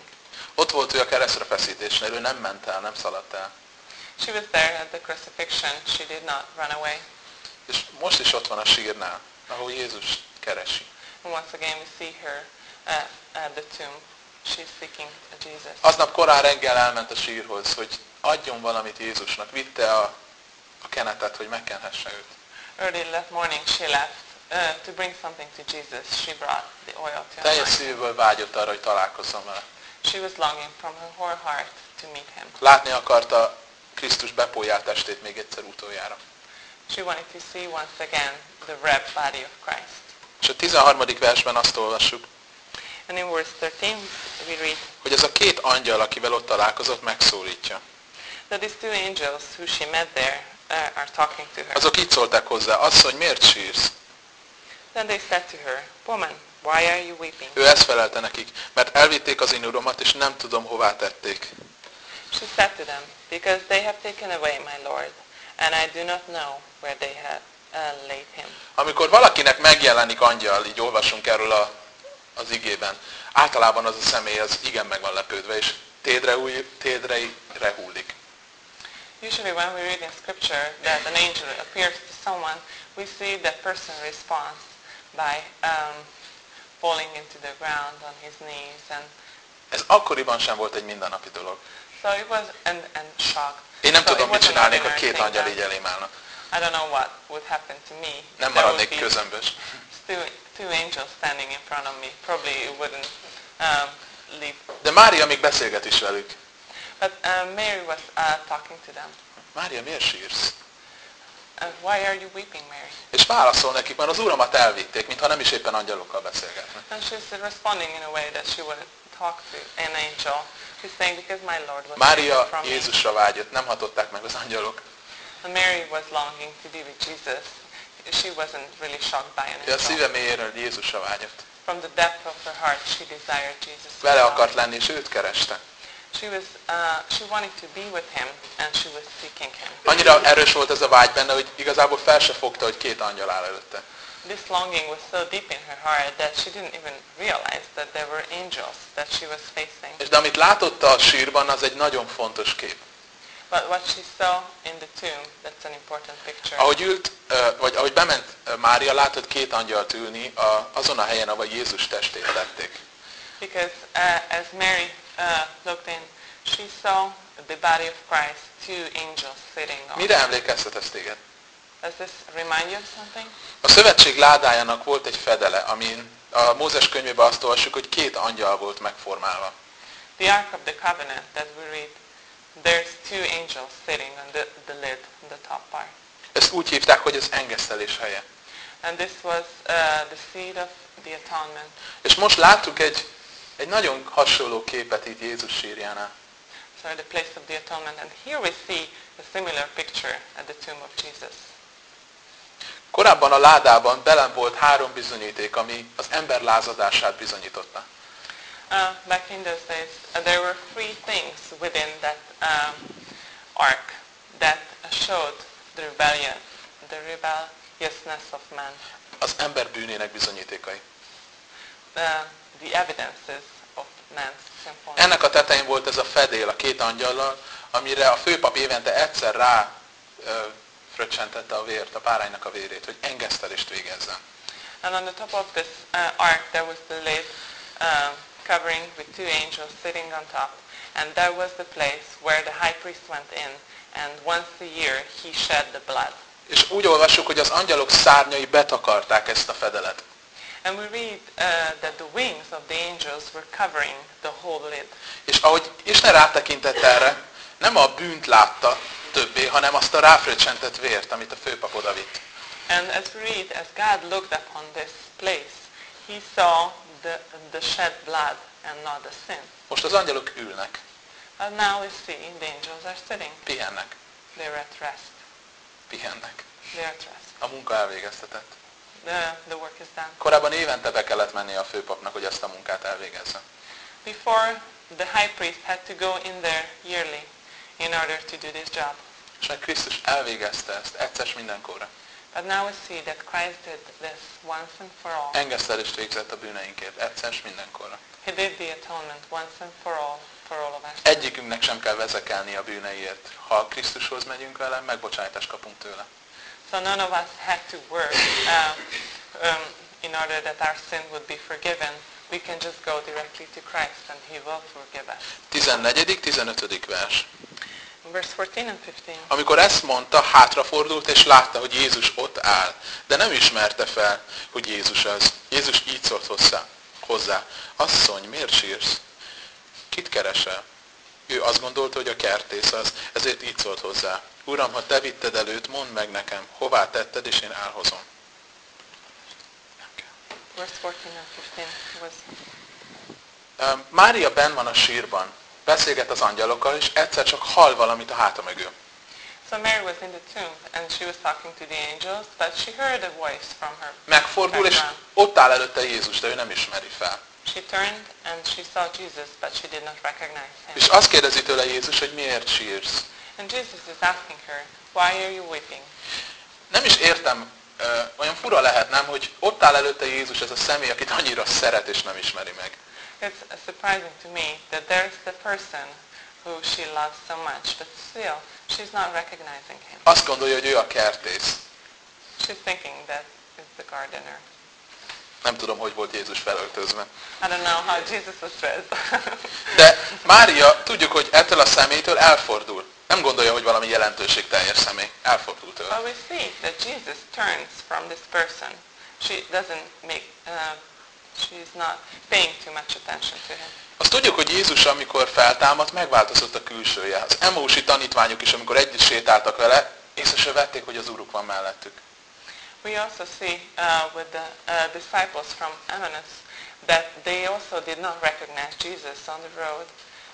Ott volt ő a keresztre feszítésnél, ő nem ment el, nem szaladt el. She was there at the crucifixion. She did not run away. És most is ott van a sírnál, ahol Jézus keresi. And once again we see her at, at the tomb. She's seeking Jesus. Aznap korán reggel elment a sírhoz, hogy adjon valamit Jézusnak. Vitte a, a kenetet, hogy megkenhesse őt. Early that morning she left uh, to bring something to Jesus. She brought the oil to Teljes szívből vágyott arra, hogy találkozzon vele. She was longing from her whole heart to meet him. Látni akarta Krisztus testét még egyszer utoljára. She wanted to see once again the wrapped body of Christ. És a 13. versben azt olvassuk, And in verse 13 we read hogy ez a két angyal, akivel ott találkozott, megszólítja. that these two angels who she met there uh, are talking to her. Azok így szóltak hozzá, asszony, miért sírsz? Then they said to her, Woman, why are you weeping? Ő ezt felelte nekik, mert elvitték az én uromat, és nem tudom, hová tették. She said to them, Because they have taken away my Lord, and I do not know where they have uh, laid him. Amikor valakinek megjelenik angyal, így olvasunk erről a, az igében, általában az a személy az igen meg van lepődve, és tédre, új, tédreire hullik. Usually when we read in scripture that an angel appears to someone, we see that person responds by um, falling into the ground on his knees. And Ez akkoriban sem volt egy mindennapi dolog. So it was and, and shock. Én nem tudom, it mit csinálnék, ha két angyal így elém állnak. I don't know what would happen to me. Nem maradnék közömbös. two, two angels standing in front of me. Probably it wouldn't um, leave. De Mária még beszélget is velük. But um, Mary was uh, talking to them. Mária, miért sírsz? And why are you weeping, Mary? És válaszol nekik, mert az uramat elvitték, mintha nem is éppen angyalokkal beszélgetne. And she's responding in a way that she would talk to an angel. Mária. Jézusra vágyott, nem hatották meg az angyalok. Mary was longing to be with Jesus. She wasn't really shocked by an De a szíve mélyéről Jézusra vágyott. From the depth of her heart, she desired Jesus. Vele akart lenni, és őt kereste. She was, uh, she wanted to be with him, and she was seeking him. Annyira erős volt ez a vágy benne, hogy igazából fel se fogta, hogy két angyal áll előtte. This longing was so deep in her heart that she didn't even realize that there were angels that she was facing. És de amit látott a sírban, az egy nagyon fontos kép. But what she saw in the tomb, that's an important picture. Ahogy ült, vagy ahogy bement Mária, látott két angyalt ülni azon a helyen, ahol Jézus testét lették. Because uh, as Mary uh, looked in, she saw the body of Christ, two angels sitting on. Mire emlékeztet ez téged? A szövetség ládájának volt egy fedele, amin a Mózes könyvében azt olvassuk, hogy két angyal volt megformálva. The Ark of the Covenant that we read, there's two angels sitting on the, the lid, the top part. Ezt úgy hívták, hogy az engesztelés helye. And this was uh, the seed of the atonement. És most láttuk egy, egy nagyon hasonló képet itt Jézus sírjánál. So the place of the atonement. And here we see a similar picture at the tomb of Jesus. Korábban a ládában belen volt három bizonyíték, ami az ember lázadását bizonyította. Uh, back in those days, uh, there were three things within that um, ark that showed the rebellion, the rebelliousness of man, Az ember bűnének bizonyítékai. the, the evidences of man's sinfulness. Ennek a tetején volt ez a fedél a két angyallal, amire a főpap évente egyszer rá ö, fröccsentette a vért, a páránynak a vérét, hogy engesztelést végezzen. And on the top of this uh, ark there was the lid uh, covering with two angels sitting on top. And there was the place where the high priest went in and once a year he shed the blood. És úgy olvassuk, hogy az angyalok szárnyai betakarták ezt a fedelet. And we read uh, that the wings of the angels were covering the whole lid. És ahogy Isten rátekintett erre, nem a bűnt látta többé, hanem azt a ráfröccsentett vért, amit a főpap oda vitt. And as we read, as God looked upon this place, he saw the, the shed blood and not the sin. Most az angyalok ülnek, And now we see the angels are sitting. pihennek, They're at rest. pihennek. They're at rest. A munka elvégeztetett. The, the work is done. Korábban évente be kellett mennie a főpapnak, hogy ezt a munkát elvégezze. Before, the high priest had to go in there yearly in order to do this job. És meg Krisztus elvégezte ezt egyszer mindenkorra. But now we see that Christ did this once and for all. Engesztelést végzett a bűneinkért, egyszer mindenkorra. He did the atonement once and for all, for all of us. Egyikünknek sem kell vezekelni a bűneiért. Ha Krisztushoz megyünk vele, megbocsájtást kapunk tőle. So none of us had to work um, um, in order that our sin would be forgiven. We can just go directly to Christ and He will forgive us. 14. 15. vers. Verse 14 and 15, Amikor ezt mondta, hátrafordult és látta, hogy Jézus ott áll, de nem ismerte fel, hogy Jézus az. Jézus így szólt hozzá. hozzá. Asszony, miért sírsz? Kit keresel? Ő azt gondolta, hogy a kertész az, ezért így szólt hozzá. Uram, ha te vitted előtt, mondd meg nekem, hová tetted, és én elhozom. verse 14 and 15 was Mária benn van a sírban, beszélget az angyalokkal, és egyszer csak hall valamit a háta mögül. So Mary was in the tomb and she was talking to the angels, but she heard a voice from her. Megfordul, és ott áll előtte Jézus, de ő nem ismeri fel. She turned and she saw Jesus, but she did not recognize him. És azt kérdezi tőle Jézus, hogy miért sírsz. And Jesus is asking her, why are you weeping? Nem is értem, olyan fura lehet, nem, hogy ott áll előtte Jézus, ez a személy, akit annyira szeret és nem ismeri meg. It's surprising to me that there's the person who she loves so much, but still she's not recognizing him. Azt gondolja, hogy ő a kertész. She's thinking that it's the gardener. Nem tudom, hogy volt Jézus felöltözve. I don't know how Jesus was dressed. De Mária, tudjuk, hogy ettől a személytől elfordul. Nem gondolja, hogy valami jelentőség teljes személy. Elfordul tőle. but we see that Jesus turns from this person. She doesn't make, uh, she's not paying too much attention to him. Azt tudjuk, hogy Jézus, amikor feltámadt, megváltozott a külsője. Az Emausi tanítványok is, amikor együtt sétáltak vele, Észre vették, hogy az Úruk van mellettük. We also see uh, with the uh, disciples from Emmaus that they also did not recognize Jesus on the road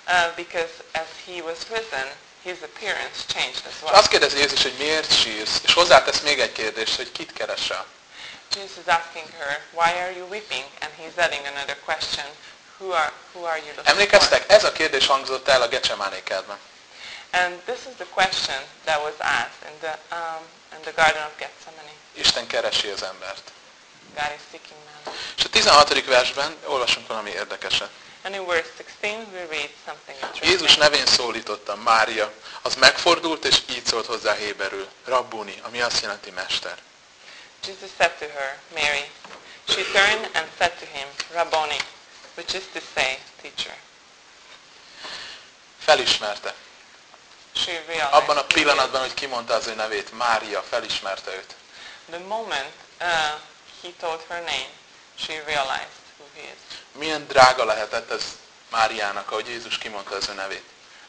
uh, because as he was risen, his appearance changed as És well. azt kérdezi Jézus, hogy miért sírsz, és hozzátesz még egy kérdést, hogy kit keresel. Jesus is asking her, why are you weeping? And he's adding another question, who are, who are you looking for? Emlékeztek? Ez a kérdés hangzott el a Gecsemáné kertben. And this is the question that was asked in the, um, in the Garden of Gethsemane. Isten keresi az embert. God is seeking man. És a 16. versben olvasunk valami érdekeset. And in verse 16 we read something interesting. Jézus nevén szólította Mária, az megfordult és így szólt hozzá héberül, Rabbuni, ami azt jelenti mester. Jesus said to her, Mary. She turned and said to him, Rabboni, which is to say, teacher. Felismerte. She realized Abban a pillanatban, hogy kimondta az ő nevét, Mária felismerte őt. The moment uh, he told her name, she realized who he is. Milyen drága lehetett ez Máriának, ahogy Jézus kimondta az ő nevét.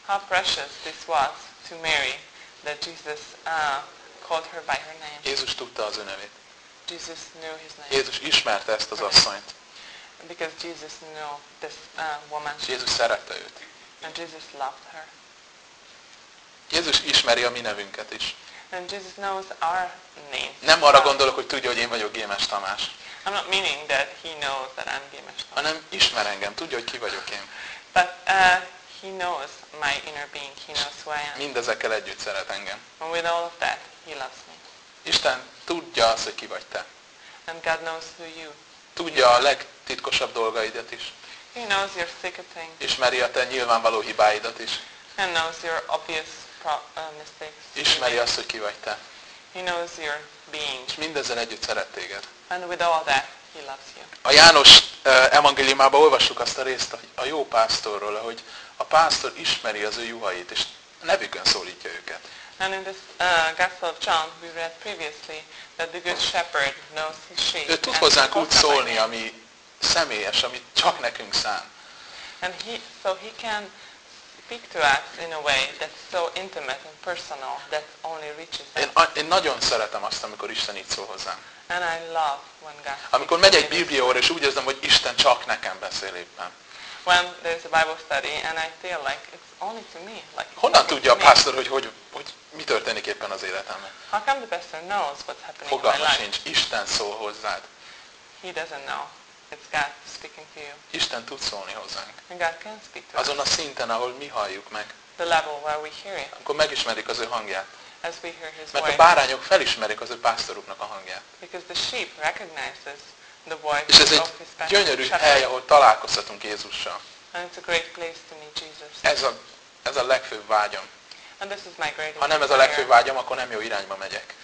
How precious this was to Mary that Jesus uh, called her by her name. Jézus tudta az ő nevét. Jesus knew his name. Jézus ismerte ezt az asszonyt. Because Jesus knew this uh, woman. És Jézus szerette őt. And Jesus loved her. Jézus ismeri a mi nevünket is. And Jesus knows our name. Nem arra gondolok, hogy tudja, hogy én vagyok Gémes Tamás, I'm not meaning that he knows that I'm Gémes Tamás. hanem ismer engem, tudja, hogy ki vagyok én. But uh, he knows my inner being. He knows who I am. Mindezekkel együtt szeret engem. And with all of that, he loves me. Isten tudja azt, hogy ki vagy te. And God knows who you. Tudja a legtitkosabb dolgaidat is. He knows your secret things. Ismeri a te nyilvánvaló hibáidat is. And knows your obvious uh, mistakes. Ismeri azt, hogy ki vagy te. He knows your being. És mindezzel együtt szeret téged. And with all that, he loves you. A János evangéliumában olvassuk azt a részt a- a jó pásztorról, hogy a pásztor ismeri az ő juhait, és nevükön szólítja őket. And in this uh, Gospel of John, we read previously that the Good Shepherd knows his sheep. Ő tud hozzánk úgy szólni, ami személyes, ami csak nekünk szán. And he, so he can speak to us in a way that's so intimate and personal that only reaches us. Én, én nagyon szeretem azt, amikor Isten így szól hozzám. And I love when God Amikor megy me egy this Bibliaóra, és úgy érzem, hogy Isten csak nekem beszél éppen. When there's a Bible study and I feel like it's only to me. Like Honnan tudja a pásztor, hogy, hogy, hogy mi történik éppen az életemben? How come the pastor knows what's happening in my Fogalma life? sincs. Isten szól hozzád. He doesn't know. It's God speaking to you. Isten tud szólni hozzánk. And God can speak to. Azon a szinten, ahol mi halljuk meg. The level where we hear it. Amikor megismerik az ő hangját. As we hear his Mert a voice. bárányok felismerik az ő pásztoruknak a hangját. Because the sheep recognizes És ez egy gyönyörű hely, ahol találkozhatunk Jézussal. Ez a, ez a legfőbb vágyam. Ha nem ez a legfőbb vágyam, akkor nem jó irányba megyek.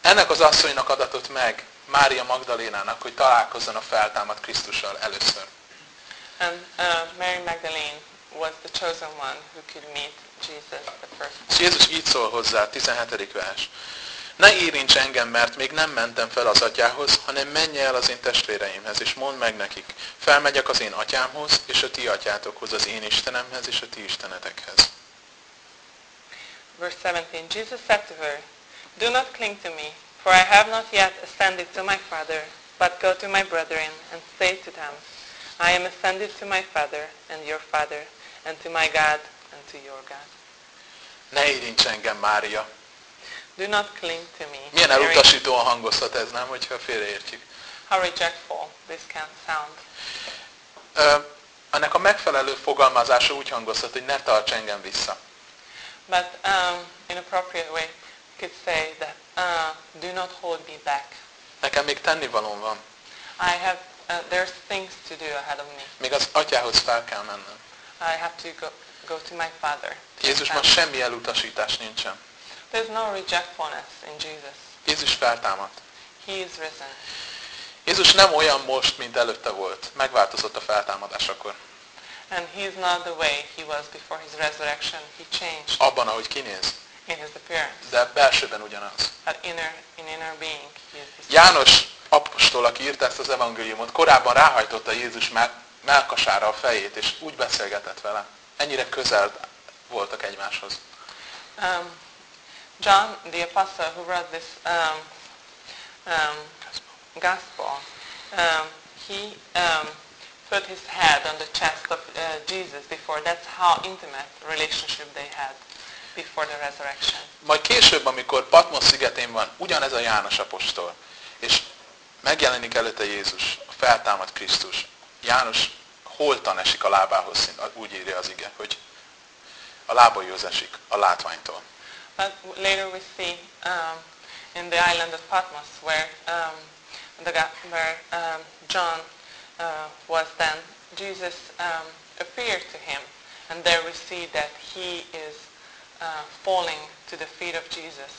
Ennek az asszonynak adatott meg Mária Magdalénának, hogy találkozzon a feltámadt Krisztussal először. And uh, Mary Magdalene was the chosen one who could meet Jesus the first És. Jézus így szól hozzá, 17. vers. Ne érints engem, mert még nem mentem fel az atyához, hanem menj el az én testvéreimhez, és mondd meg nekik. Felmegyek az én atyámhoz, és a ti atyátokhoz, az én Istenemhez, és a ti istenetekhez. Verse 17, Jesus said to her, Do not cling to me, for I have not yet ascended to my Father, but go to my brethren and say to them, I am ascended to my Father and your Father, and to my God and to your God. Ne érints engem, Mária. Do not cling to me. Milyen elutasítóan hangozhat ez, nem, hogyha félreértjük. How rejectful this can sound. Ö, ennek a megfelelő fogalmazása úgy hangozhat, hogy ne tarts engem vissza. But um, in appropriate way, you could say that uh, do not hold me back. Nekem még tennivalóm van. I have uh, there's things to do ahead of me. Még az atyához fel kell mennem. I have to go, go to my Father. Jézusban semmi elutasítás nincsen. There's no rejectfulness in Jesus. Jézus feltámadt. He is risen. Jézus nem olyan most, mint előtte volt. Megváltozott a feltámadásakor. And he is not the way he was before his resurrection. He changed Abban, ahogy kinéz. in his appearance. De belsőben ugyanaz. But inner, in inner being, he is the. János apostol, aki írta ezt az evangéliumot, korábban ráhajtotta Jézus mell- melkasára a fejét, és úgy beszélgetett vele. Ennyire közel voltak egymáshoz. Um, John, the apostle who wrote this um, um, gospel, um, he um, put his head on the chest of uh, Jesus before. That's how intimate relationship they had before the resurrection. Majd később, amikor Patmos szigetén van, ugyanez a János apostol, és megjelenik előtte Jézus, a feltámad Krisztus. János holtan esik a lábához, úgy írja az ige, hogy a lábaihoz esik a látványtól. But later we see um, in the island of Patmos where, um, the, where um, John uh, was then, Jesus um, appeared to him. And there we see that he is uh, falling to the feet of Jesus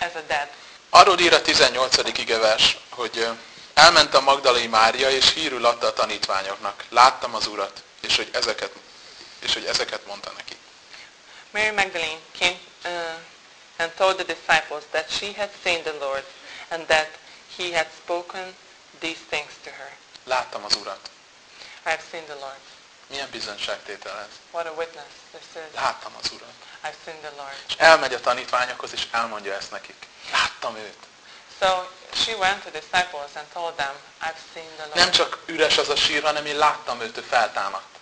as a dead. Arról ír a 18. igevers, hogy elment a Magdalai Mária, és hírül adta a tanítványoknak. Láttam az Urat, és hogy ezeket, és hogy ezeket mondta neki. Mary Magdalene came uh, and told the disciples that she had seen the Lord and that he had spoken these things to her. Láttam az Urat. I have seen the Lord. Milyen bizonyságtétel ez? What a witness this is. Láttam az Urat. I've seen the Lord. És elmegy a tanítványokhoz, és elmondja ezt nekik. Láttam őt. So she went to the disciples and told them, I've seen the Lord. Nem csak üres az a sír, hanem én láttam őt, ő feltámadt.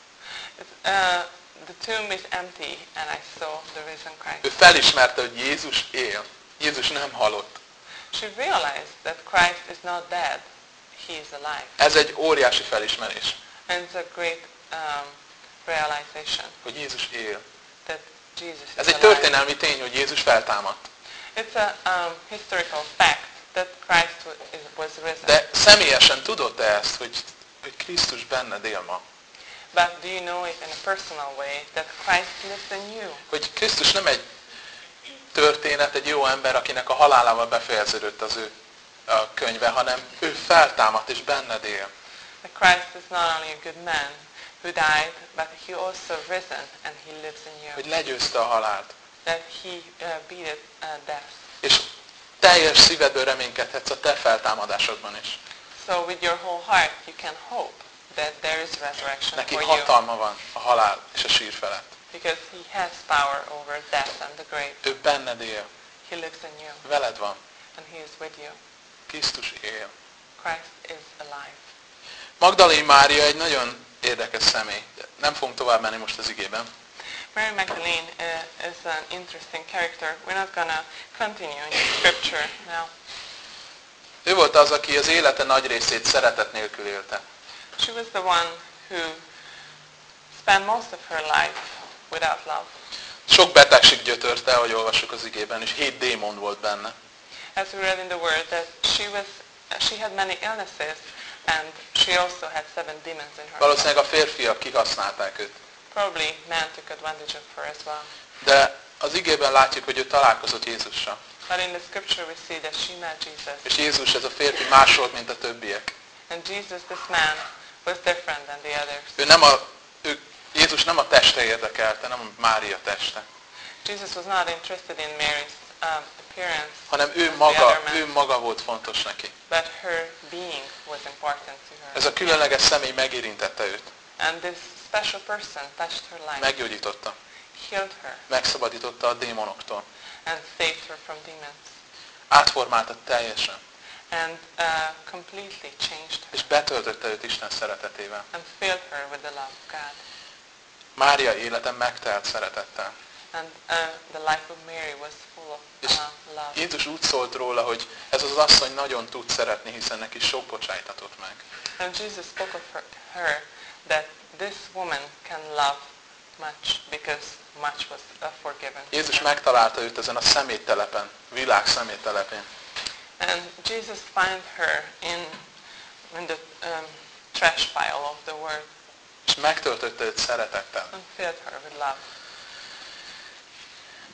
It's, uh, the tomb is empty and I saw the risen Ő Christ. felismerte, hogy Jézus él. Jézus nem halott. She realized that Christ is not dead. He is alive. Ez egy óriási felismerés, And it's a great um, realization hogy Jézus él. that Jesus is Ez egy alive. történelmi tény, hogy Jézus feltámadt. It's a um, historical fact that Christ wa- is, was risen. De személyesen tudod-e ezt, hogy, hogy Krisztus benned él ma? But do you know it in a personal way that Christ lives in you? Hogy Krisztus nem egy történet, egy jó ember, akinek a halálával befejeződött az ő a könyve, hanem ő feltámadt és benned él. That Christ is not only a good man who died, but he also risen and he lives in you. Hogy legyőzte a halált. That he uh, beat uh, death. És teljes szívedből reménykedhetsz a te feltámadásodban is. So with your whole heart you can hope that there is resurrection Neki for you. hatalma van a halál és a sír felett. Because he has power over death and the grave. Ő benned él, He lives in you veled van. and he is with you. Krisztus él. Christ is alive. Magdalén Mária egy nagyon érdekes személy. Nem fogunk tovább menni most az igében. Mary Magdalene uh, is an interesting character. We're not to continue in scripture now. Ő volt az, aki az élete nagy részét szeretet nélkül élte. She was the one who spent most of her life without love. Sok betegség gyötörte, ahogy olvassuk az igében, és hét démon volt benne. As we read in the Word, that she was, she had many illnesses, and she also had seven demons in her. Valószínűleg a férfiak kihasználták őt. Probably men took advantage of her as well. De az igében látjuk, hogy ő találkozott Jézussal. But in the scripture we see that she met Jesus. És Jézus, ez a férfi más volt, mint a többiek. And Jesus, this man, was different than the others. Ő nem a, ő, Jézus nem a teste érdekelte, nem a Mária teste, Jesus was not interested in Mary's um, appearance, hanem ő maga, ő maga volt fontos neki. but her being was important to her. Ez a különleges személy megérintette őt, And this special person touched her life, meggyógyította, healed her, megszabadította a démonoktól, and saved her from demons, átformálta teljesen, and uh, completely changed her, és betöltötte őt Isten szeretetével. and filled her with the love of God. Mária élete megtelt szeretettel. And uh, the life of Mary was full of És uh, love. Jézus úgy szólt róla, hogy ez az asszony nagyon tud szeretni, hiszen neki sok bocsájtatott meg. And Jesus spoke of her, her that this woman can love much because much was uh, forgiven. Jézus megtalálta őt ezen a szeméttelepen, világ szeméttelepén. And Jesus find her in, in the um, trash pile of the world És megtöltötte őt szeretettel. and filled her with love.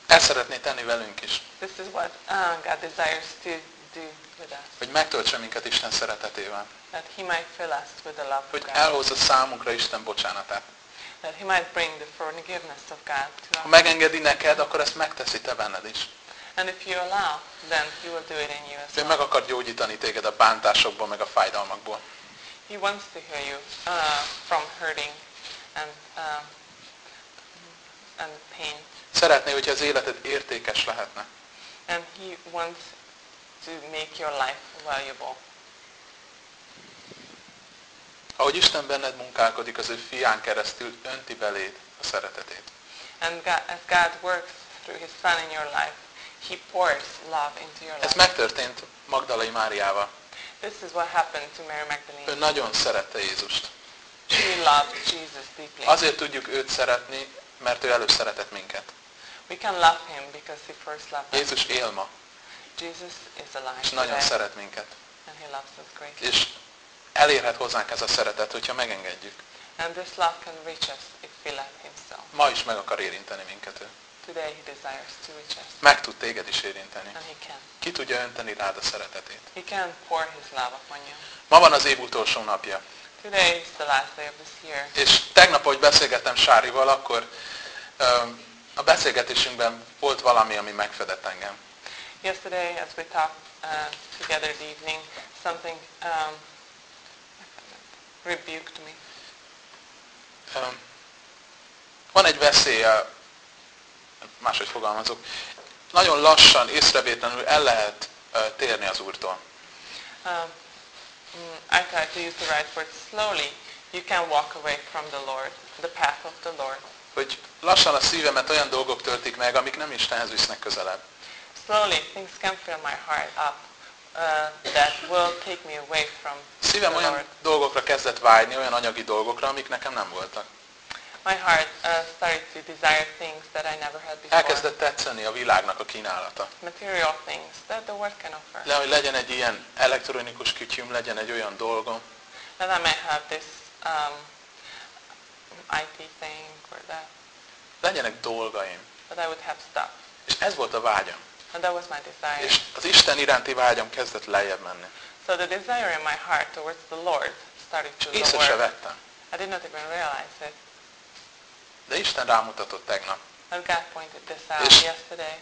Ezt szeretné tenni velünk is, This is what uh, God desires to do with us, hogy megtöltse minket Isten szeretetével. that He might fill us with the love of Hogy God, elhozza számunkra Isten bocsánatát. that He might bring the forgiveness of God to Ha megengedi neked, akkor ezt megteszi te benned is. And if you allow, then He will do it in you as Ő well. meg akar gyógyítani téged a bántásokból, meg a fájdalmakból. He wants to heal you uh, from hurting and uh, uh, szeretné, hogyha az életed értékes lehetne. And He wants to make your life valuable. Ahogy Isten benned munkálkodik, az ő fián keresztül önti beléd a szeretetét. And God, as God works through His Son in your life, He pours love into your Ez life. megtörtént Magdalai Máriával. This is what happened to Mary Ő Magdalene. nagyon szerette Jézust. She loved Jesus deeply. Azért tudjuk őt szeretni, mert ő előbb szeretett minket. We can love Him because He first loved us. Jézus él ma, Jesus is alive és nagyon today, szeret minket. and He loves us greatly. És elérhet hozzánk ez a szeretet, hogyha megengedjük. And this love can reach us if we let Him so. Ma is meg akar érinteni minket ő. Today He desires to reach us, Meg tud téged is érinteni. and He can. Ki tudja önteni rád a szeretetét. He can pour His love upon you. Ma van az év utolsó napja. Today is the last day of this year. És tegnap, hogy beszélgettem Sárival, akkor öm, a beszélgetésünkben volt valami, ami megfedett engem. Yesterday, as we talked uh, together the evening, something um, rebuked me. Öm, Van egy veszélye, máshogy fogalmazok, nagyon lassan, észrevétlenül el lehet ö, térni az Úrtól. Um, I try to use the right word slowly. You can walk away from the Lord, the path of the Lord. Hogy lassan a szívemet olyan dolgok töltik meg, amik nem Istenhez visznek közelebb. Slowly, things can fill my heart up uh, that will take me away from Szívem olyan dolgokra kezdett vágyni, olyan anyagi dolgokra, amik nekem nem voltak. My heart uh, started to desire things that I never had before. Elkezdett tetszeni a világnak a kínálata. Material things that the world can offer. Le, hogy legyen egy ilyen elektronikus kütyüm, legyen egy olyan dolgom, That I might have this um, IT thing or that. legyenek dolgaim. That I would have stuff. És ez volt a vágyam. And that was my desire. És az Isten iránti vágyam kezdett lejjebb menni. So the desire in my heart towards the Lord started to Észre se lower. vettem. I did not even realize it. De Isten rámutatott tegnap. And God pointed this out És- yesterday.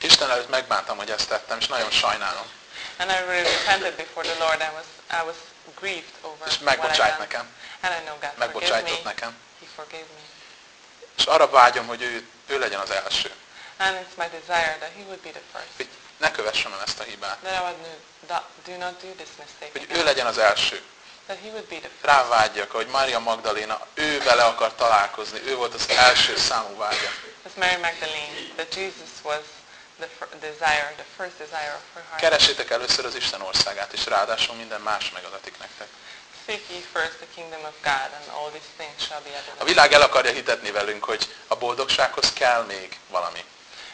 Isten előtt megbántam, hogy ezt tettem, és nagyon sajnálom. And I really repented before the Lord. I was I was grieved over És megbocsájt nekem. And I know God Megbocsájtott me. nekem. He forgave me. És arra vágyom, hogy ő, ő legyen az első. And it's my desire that He would be the first. Hogy ne kövessem el ezt a hibát. That I would do, do not do this mistake Hogy again. ő legyen az első. That He would be the first. Rávágyjak, hogy Mária Magdaléna, ő vele akar találkozni. Ő volt az első számú vágya. As Mary Magdalene, that Jesus was the desire, the first desire of her heart. Keressétek először az Isten országát, és ráadásul minden más megadatik nektek. Seek ye first the kingdom of God, and all these things shall be added. A világ el akarja hitetni velünk, hogy a boldogsághoz kell még valami.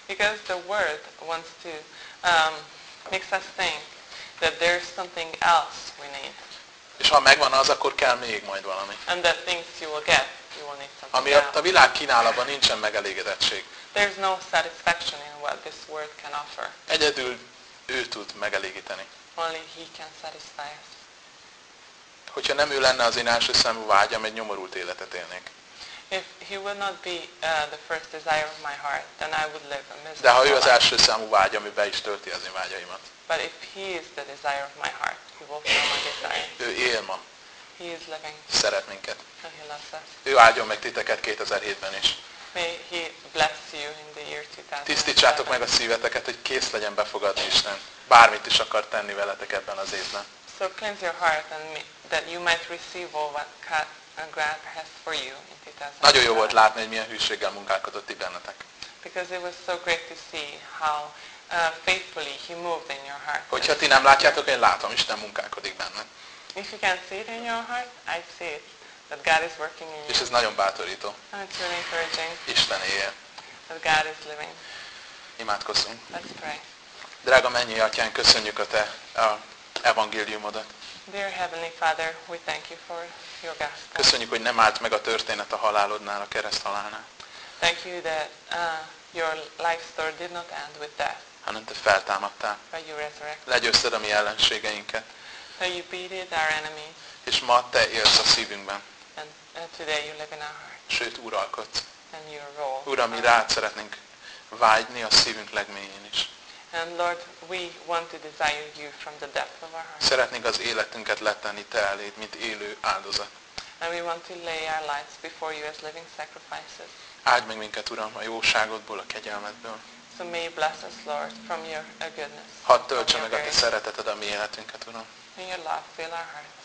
Because the world wants to um, makes us think that there's something else we need, És ha megvan az, akkor kell még majd valami. and that things you will get, you will need something Amiatt a világ kínálatban nincsen megelégedettség. There's no satisfaction in what this world can offer. Egyedül ő tud megelégíteni. Only He can satisfy us. Hogyha nem ő lenne az én első számú vágyam, egy nyomorult életet élnék. If He will not be uh, the first desire of my heart, then I would live a miserable De ha ő az első számú vágyam, ő be is tölti az én vágyaimat. But if He is the desire of my heart, He will fill my desire. Ő él ma, He is living, szeret minket. and He loves us. Ő áldjon meg titeket 2007-ben is. May He bless you in the year 2007. Tisztítsátok meg a szíveteket, hogy kész legyen befogadni Isten. Bármit is akar tenni veletek ebben az évben. So cleanse your heart and me, that you might receive all what God and God has for you in 2007. Nagyon jó volt látni, hogy milyen hűséggel munkálkodott ti bennetek. Because it was so great to see how uh, faithfully He moved in your heart. Hogyha ti nem látjátok, én látom, Isten munkálkodik benne. If you can see it in your heart, I see it, that God is working in És you. ez nagyon bátorító. And it's really encouraging Isten éje. that God is living. Imádkozzunk. Let's pray. Drága mennyi atyán, köszönjük a te a evangéliumodat. Dear Heavenly Father, we thank you for your gospel. Köszönjük, hogy nem állt meg a történet a halálodnál, a kereszt halálnál, Thank you that uh, your life story did not end with death, hanem te feltámadtál. but you resurrected. Legyőzted a mi ellenségeinket, That you beated our enemies, és ma te élsz a szívünkben, and uh, today you live in our heart, sőt uralkodsz. and you rule. Uram, mi rád szeretnénk vágyni a szívünk legmélyén is. And Lord, we want to desire you from the depth of our heart. Szeretnénk az életünket letenni te eléd, mint élő áldozat. And we want to lay our lives before you as living sacrifices. Áldj meg minket, Uram, a jóságodból, a kegyelmedből. So may you bless us, Lord, from your goodness. Hadd töltse meg a Te szereteted a mi életünket, Uram. May your love fill our hearts.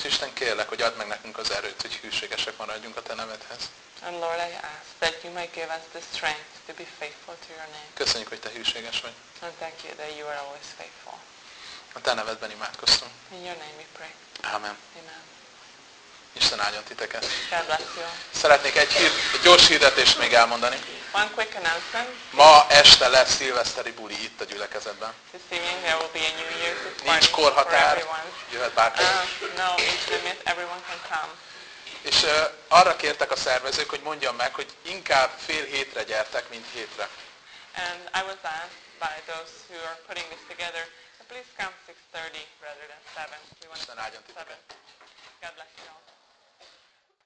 És Isten kérlek, hogy add meg nekünk az erőt, hogy hűségesek maradjunk a Te nevedhez. And Lord, I ask that you might give us the strength to be faithful to your name. Köszönjük, hogy Te hűséges vagy. And thank you that you are always faithful. A Te nevedben imádkoztunk. In your name we pray. Ámen. Amen. Isten áldjon titeket. Szeretnék egy, hír, egy gyors hirdetést még elmondani. One quick announcement. Ma este lesz szilveszteri buli itt a gyülekezetben. This evening there will be a New Year's Nincs korhatár, jöhet bárki. Uh, no limit, everyone can come. És uh, arra kértek a szervezők, hogy mondjam meg, hogy inkább fél hétre gyertek, mint hétre. And I was asked by those who are putting this together, to please come 6.30 rather than 7. We want Isten áldjon titeket. God bless you all.